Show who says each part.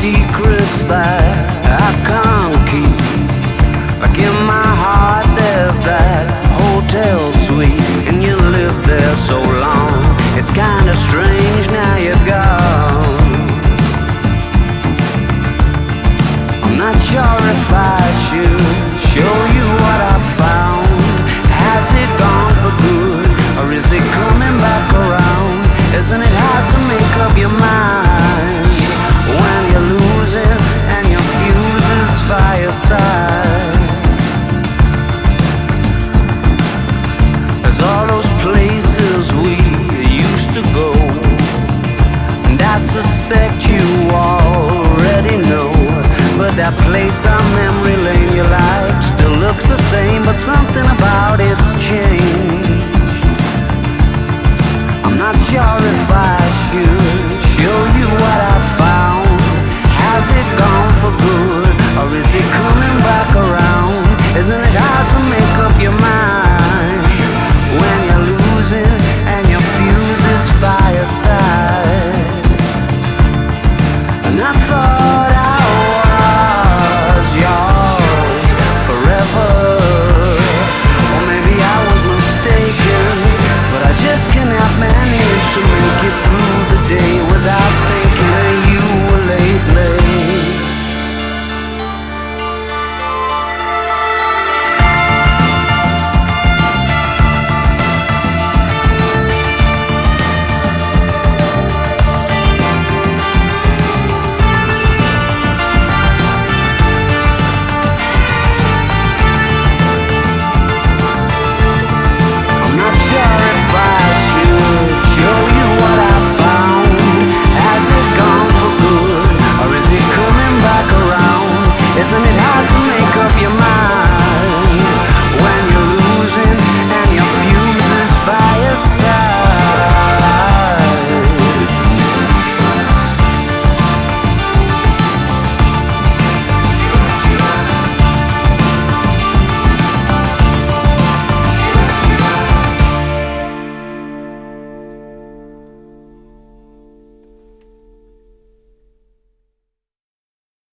Speaker 1: secrets that I can't keep. Like in my heart, there's that hotel suite, and you lived there so long. It's kinda strange now you're gone. I'm not sure if I suspect you already know. But that place on memory lane you like still looks the same, but something about it's changed. I'm not sure if I to make up your mind.